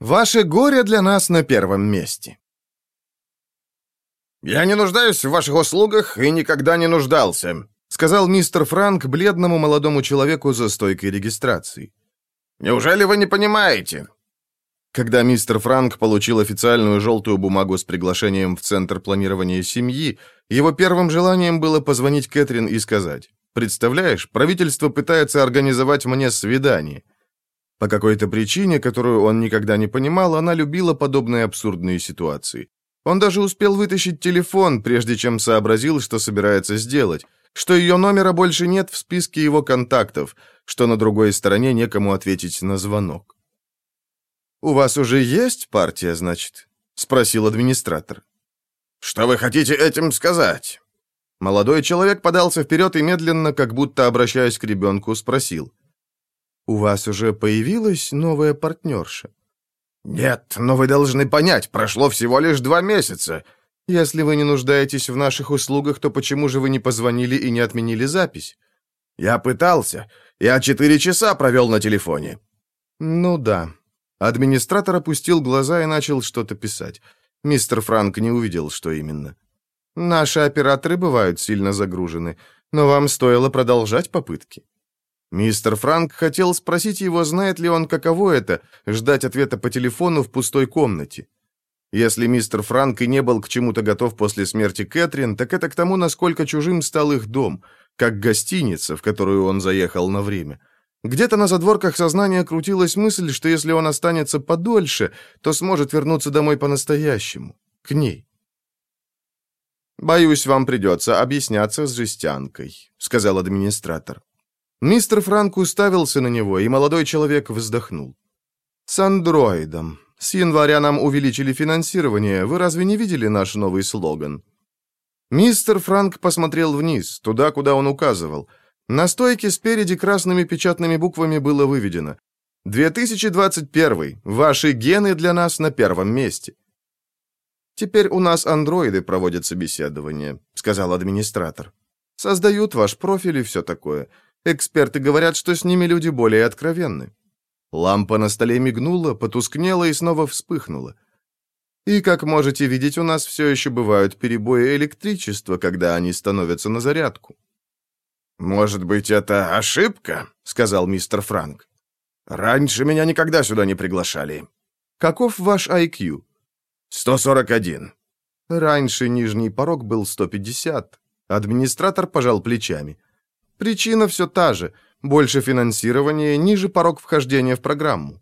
Ваше горе для нас на первом месте. «Я не нуждаюсь в ваших услугах и никогда не нуждался», сказал мистер Франк бледному молодому человеку за стойкой регистрации. «Неужели вы не понимаете?» Когда мистер Франк получил официальную желтую бумагу с приглашением в Центр планирования семьи, его первым желанием было позвонить Кэтрин и сказать, «Представляешь, правительство пытается организовать мне свидание». По какой-то причине, которую он никогда не понимал, она любила подобные абсурдные ситуации. Он даже успел вытащить телефон, прежде чем сообразил, что собирается сделать, что ее номера больше нет в списке его контактов, что на другой стороне некому ответить на звонок. «У вас уже есть партия, значит?» — спросил администратор. «Что вы хотите этим сказать?» Молодой человек подался вперед и медленно, как будто обращаясь к ребенку, спросил. «У вас уже появилась новая партнерша?» «Нет, но вы должны понять, прошло всего лишь два месяца. Если вы не нуждаетесь в наших услугах, то почему же вы не позвонили и не отменили запись?» «Я пытался. Я четыре часа провел на телефоне». «Ну да». Администратор опустил глаза и начал что-то писать. Мистер Франк не увидел, что именно. «Наши операторы бывают сильно загружены, но вам стоило продолжать попытки». Мистер Франк хотел спросить его, знает ли он, каково это — ждать ответа по телефону в пустой комнате. Если мистер Франк и не был к чему-то готов после смерти Кэтрин, так это к тому, насколько чужим стал их дом, как гостиница, в которую он заехал на время. Где-то на задворках сознания крутилась мысль, что если он останется подольше, то сможет вернуться домой по-настоящему, к ней. «Боюсь, вам придется объясняться с жестянкой», — сказал администратор. Мистер Франк уставился на него, и молодой человек вздохнул. «С андроидом. С января нам увеличили финансирование. Вы разве не видели наш новый слоган?» Мистер Франк посмотрел вниз, туда, куда он указывал. На стойке спереди красными печатными буквами было выведено «2021. Ваши гены для нас на первом месте». «Теперь у нас андроиды проводят собеседование», — сказал администратор. «Создают ваш профиль и все такое. Эксперты говорят, что с ними люди более откровенны. Лампа на столе мигнула, потускнела и снова вспыхнула. И, как можете видеть, у нас все еще бывают перебои электричества, когда они становятся на зарядку. «Может быть, это ошибка?» — сказал мистер Франк. «Раньше меня никогда сюда не приглашали». «Каков ваш IQ?» «141». Раньше нижний порог был 150. Администратор пожал плечами. Причина все та же. Больше финансирования, ниже порог вхождения в программу.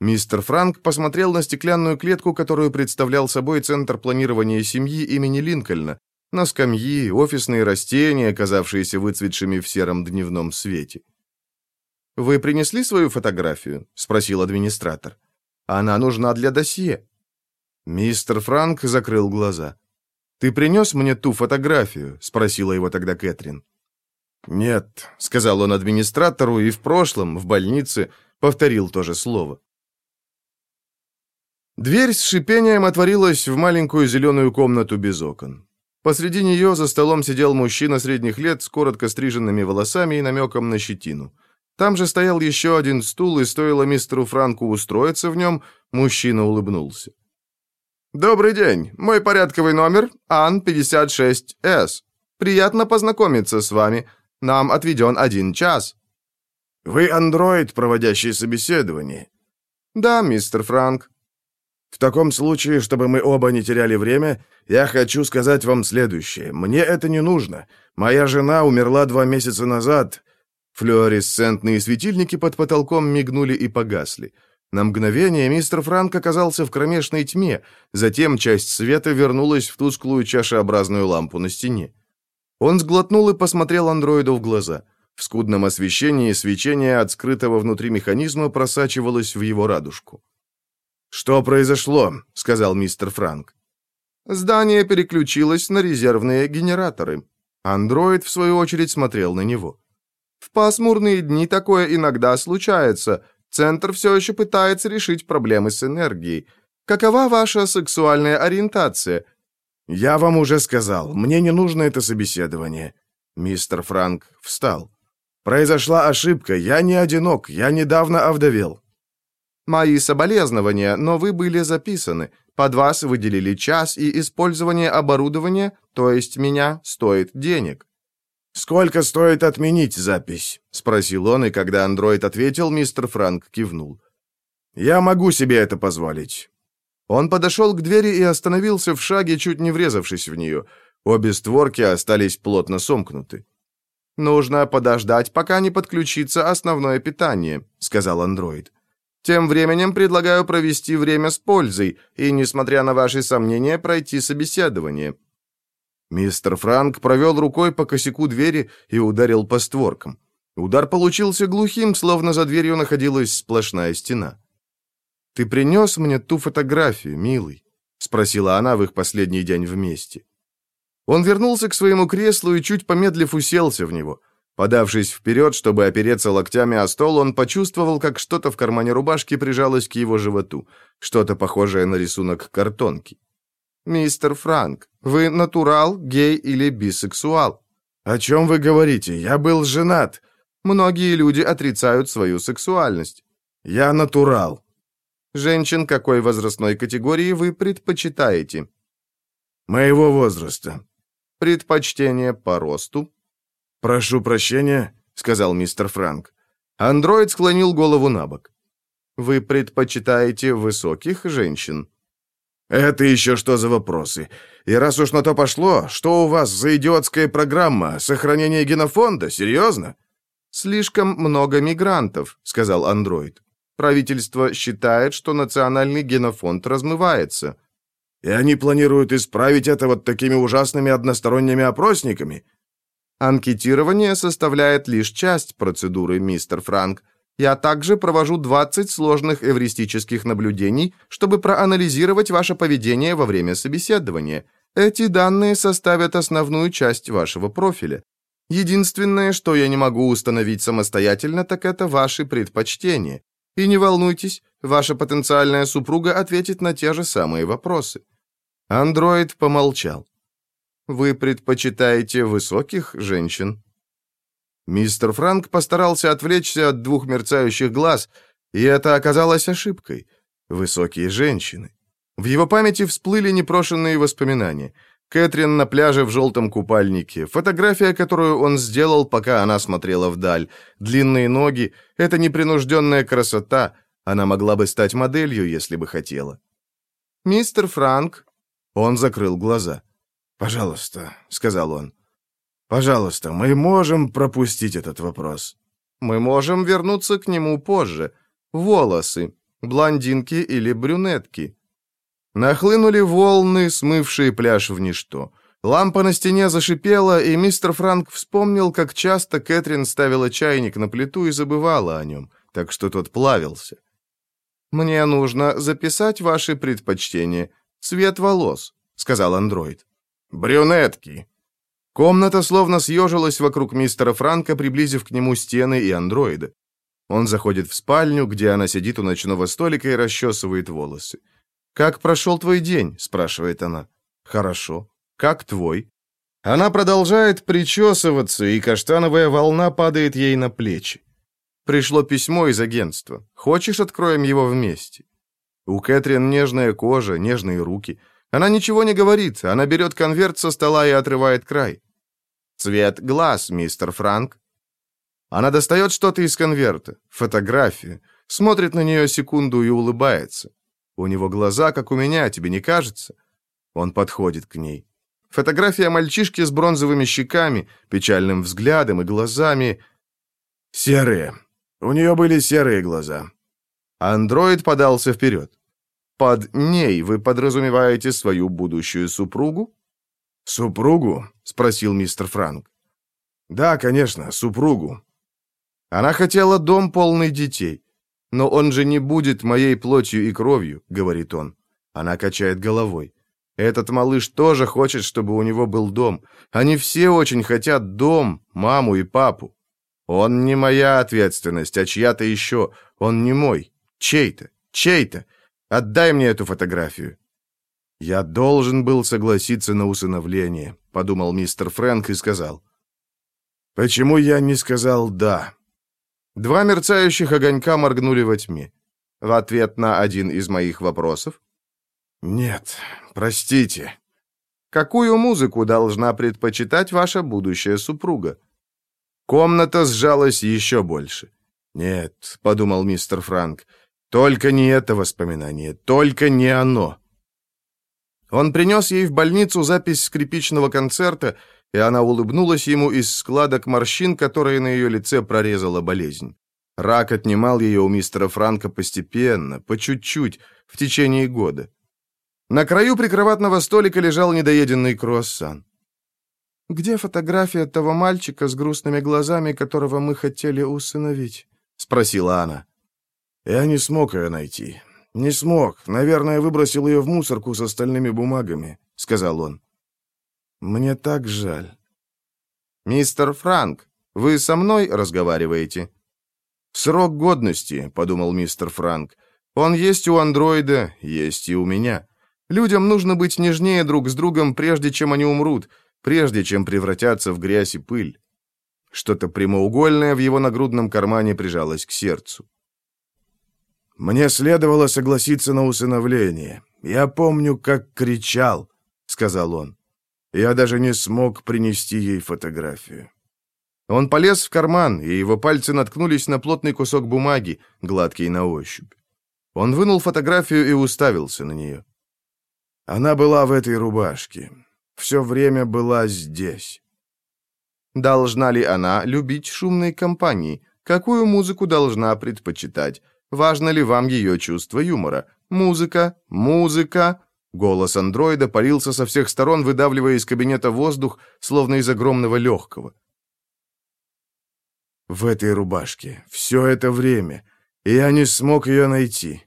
Мистер Франк посмотрел на стеклянную клетку, которую представлял собой Центр планирования семьи имени Линкольна, на скамьи, офисные растения, оказавшиеся выцветшими в сером дневном свете. «Вы принесли свою фотографию?» — спросил администратор. «Она нужна для досье». Мистер Франк закрыл глаза. «Ты принес мне ту фотографию?» — спросила его тогда Кэтрин. «Нет», — сказал он администратору, и в прошлом, в больнице, повторил то же слово. Дверь с шипением отворилась в маленькую зеленую комнату без окон. Посреди нее за столом сидел мужчина средних лет с коротко стриженными волосами и намеком на щетину. Там же стоял еще один стул, и стоило мистеру Франку устроиться в нем, мужчина улыбнулся. «Добрый день. Мой порядковый номер Ан-56С. Приятно познакомиться с вами. Нам отведен один час». «Вы андроид, проводящий собеседование?» «Да, мистер Франк». «В таком случае, чтобы мы оба не теряли время, я хочу сказать вам следующее. Мне это не нужно. Моя жена умерла два месяца назад». Флуоресцентные светильники под потолком мигнули и погасли. На мгновение мистер Франк оказался в кромешной тьме, затем часть света вернулась в тусклую чашеобразную лампу на стене. Он сглотнул и посмотрел андроиду в глаза. В скудном освещении свечение от скрытого внутри механизма просачивалось в его радужку. «Что произошло?» — сказал мистер Франк. «Здание переключилось на резервные генераторы». Андроид, в свою очередь, смотрел на него. «В пасмурные дни такое иногда случается. Центр все еще пытается решить проблемы с энергией. Какова ваша сексуальная ориентация? «Я вам уже сказал, мне не нужно это собеседование». Мистер Франк встал. «Произошла ошибка, я не одинок, я недавно овдовел». Мои соболезнования, но вы были записаны. Под вас выделили час, и использование оборудования, то есть меня, стоит денег». «Сколько стоит отменить запись?» — спросил он, и когда андроид ответил, мистер Франк кивнул. «Я могу себе это позволить». Он подошел к двери и остановился в шаге, чуть не врезавшись в нее. Обе створки остались плотно сомкнуты. «Нужно подождать, пока не подключится основное питание», — сказал андроид. «Тем временем предлагаю провести время с пользой и, несмотря на ваши сомнения, пройти собеседование. Мистер Франк провел рукой по косяку двери и ударил по створкам. Удар получился глухим, словно за дверью находилась сплошная стена. «Ты принес мне ту фотографию, милый?» — спросила она в их последний день вместе. Он вернулся к своему креслу и, чуть помедлив, уселся в него. Подавшись вперед, чтобы опереться локтями о стол, он почувствовал, как что-то в кармане рубашки прижалось к его животу, что-то похожее на рисунок картонки. «Мистер Франк, вы натурал, гей или бисексуал?» «О чем вы говорите? Я был женат». «Многие люди отрицают свою сексуальность». «Я натурал». «Женщин какой возрастной категории вы предпочитаете?» «Моего возраста». «Предпочтение по росту?» «Прошу прощения», — сказал мистер Франк. Андроид склонил голову на бок. «Вы предпочитаете высоких женщин?» «Это еще что за вопросы? И раз уж на то пошло, что у вас за идиотская программа? Сохранение генофонда? Серьезно?» «Слишком много мигрантов», — сказал андроид. «Правительство считает, что национальный генофонд размывается». «И они планируют исправить это вот такими ужасными односторонними опросниками?» «Анкетирование составляет лишь часть процедуры, мистер Франк. Я также провожу 20 сложных эвристических наблюдений, чтобы проанализировать ваше поведение во время собеседования. Эти данные составят основную часть вашего профиля. Единственное, что я не могу установить самостоятельно, так это ваши предпочтения. И не волнуйтесь, ваша потенциальная супруга ответит на те же самые вопросы. Андроид помолчал. Вы предпочитаете высоких женщин? Мистер Франк постарался отвлечься от двух мерцающих глаз, и это оказалось ошибкой. Высокие женщины. В его памяти всплыли непрошенные воспоминания. Кэтрин на пляже в желтом купальнике, фотография, которую он сделал, пока она смотрела вдаль, длинные ноги, это непринужденная красота, она могла бы стать моделью, если бы хотела. «Мистер Франк...» Он закрыл глаза. «Пожалуйста», — сказал он. Пожалуйста, мы можем пропустить этот вопрос. Мы можем вернуться к нему позже. Волосы. Блондинки или брюнетки. Нахлынули волны, смывшие пляж в ничто. Лампа на стене зашипела, и мистер Франк вспомнил, как часто Кэтрин ставила чайник на плиту и забывала о нем, так что тот плавился. «Мне нужно записать ваши предпочтения. Цвет волос», — сказал андроид. «Брюнетки», Комната словно съежилась вокруг мистера Франка, приблизив к нему стены и андроида. Он заходит в спальню, где она сидит у ночного столика и расчесывает волосы. «Как прошел твой день?» – спрашивает она. «Хорошо. Как твой?» Она продолжает причесываться, и каштановая волна падает ей на плечи. Пришло письмо из агентства. Хочешь, откроем его вместе? У Кэтрин нежная кожа, нежные руки – она ничего не говорит, она берет конверт со стола и отрывает край. Цвет глаз, мистер Франк. Она достает что-то из конверта, фотографию, смотрит на нее секунду и улыбается. У него глаза, как у меня, тебе не кажется? Он подходит к ней. Фотография мальчишки с бронзовыми щеками, печальным взглядом и глазами... Серые. У нее были серые глаза. Андроид подался вперед. Под ней вы подразумеваете свою будущую супругу? Супругу? спросил мистер Франк. Да, конечно, супругу. Она хотела дом полный детей. Но он же не будет моей плотью и кровью, говорит он. Она качает головой. Этот малыш тоже хочет, чтобы у него был дом. Они все очень хотят дом, маму и папу. Он не моя ответственность, а чья-то еще. Он не мой. Чей-то. Чей-то. Отдай мне эту фотографию». «Я должен был согласиться на усыновление», — подумал мистер Фрэнк и сказал. «Почему я не сказал «да»?» Два мерцающих огонька моргнули во тьме. В ответ на один из моих вопросов? Нет, простите. Какую музыку должна предпочитать ваша будущая супруга? Комната сжалась еще больше. «Нет», — подумал мистер Франк, — «только не это воспоминание, только не оно». Он принес ей в больницу запись скрипичного концерта, и она улыбнулась ему из складок морщин, которые на ее лице прорезала болезнь. Рак отнимал ее у мистера Франка постепенно, по чуть-чуть, в течение года. На краю прикроватного столика лежал недоеденный круассан. «Где фотография того мальчика с грустными глазами, которого мы хотели усыновить?» — спросила она. «Я не смог ее найти. Не смог. Наверное, выбросил ее в мусорку с остальными бумагами», — сказал он. «Мне так жаль». «Мистер Франк, вы со мной разговариваете?» «Срок годности», — подумал мистер Франк. «Он есть у андроида, есть и у меня. Людям нужно быть нежнее друг с другом, прежде чем они умрут, прежде чем превратятся в грязь и пыль». Что-то прямоугольное в его нагрудном кармане прижалось к сердцу. «Мне следовало согласиться на усыновление. Я помню, как кричал», — сказал он. «Я даже не смог принести ей фотографию». Он полез в карман, и его пальцы наткнулись на плотный кусок бумаги, гладкий на ощупь. Он вынул фотографию и уставился на нее. Она была в этой рубашке. Все время была здесь. Должна ли она любить шумные компании? Какую музыку должна предпочитать? Важно ли вам ее чувство юмора? Музыка, музыка. Голос андроида парился со всех сторон, выдавливая из кабинета воздух, словно из огромного легкого. В этой рубашке. Все это время. И я не смог ее найти.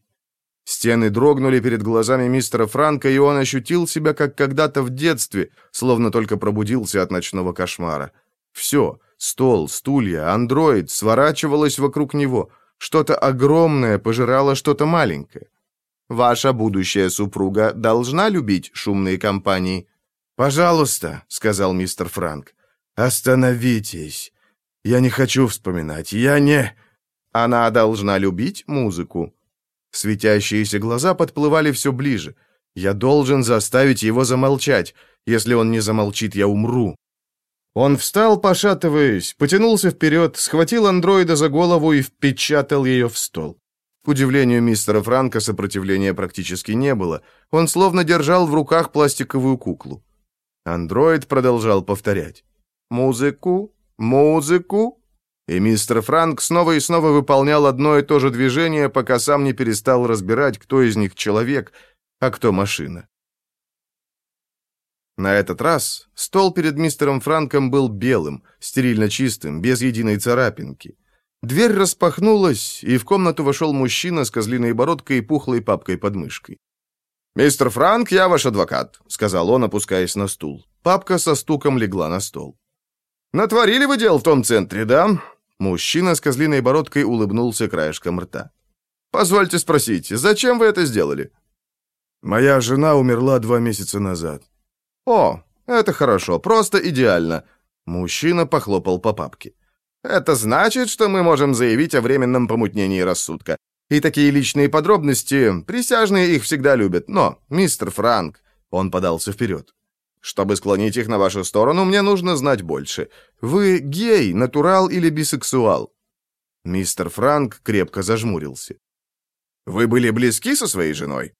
Стены дрогнули перед глазами мистера Франка, и он ощутил себя, как когда-то в детстве, словно только пробудился от ночного кошмара. Все — стол, стулья, андроид — сворачивалось вокруг него. Что-то огромное пожирало что-то маленькое. Ваша будущая супруга должна любить шумные компании. «Пожалуйста», — сказал мистер Франк, — «остановитесь. Я не хочу вспоминать. Я не...» Она должна любить музыку. Светящиеся глаза подплывали все ближе. Я должен заставить его замолчать. Если он не замолчит, я умру. Он встал, пошатываясь, потянулся вперед, схватил андроида за голову и впечатал ее в стол. К удивлению мистера Франка сопротивления практически не было. Он словно держал в руках пластиковую куклу. Андроид продолжал повторять. «Музыку, музыку». И мистер Франк снова и снова выполнял одно и то же движение, пока сам не перестал разбирать, кто из них человек, а кто машина. На этот раз стол перед мистером Франком был белым, стерильно чистым, без единой царапинки. Дверь распахнулась, и в комнату вошел мужчина с козлиной бородкой и пухлой папкой под мышкой. «Мистер Франк, я ваш адвокат», — сказал он, опускаясь на стул. Папка со стуком легла на стол. «Натворили вы дел в том центре, да?» Мужчина с козлиной бородкой улыбнулся краешком рта. «Позвольте спросить, зачем вы это сделали?» «Моя жена умерла два месяца назад», «О, это хорошо, просто идеально!» Мужчина похлопал по папке. «Это значит, что мы можем заявить о временном помутнении рассудка. И такие личные подробности, присяжные их всегда любят. Но, мистер Франк...» Он подался вперед. «Чтобы склонить их на вашу сторону, мне нужно знать больше. Вы гей, натурал или бисексуал?» Мистер Франк крепко зажмурился. «Вы были близки со своей женой?»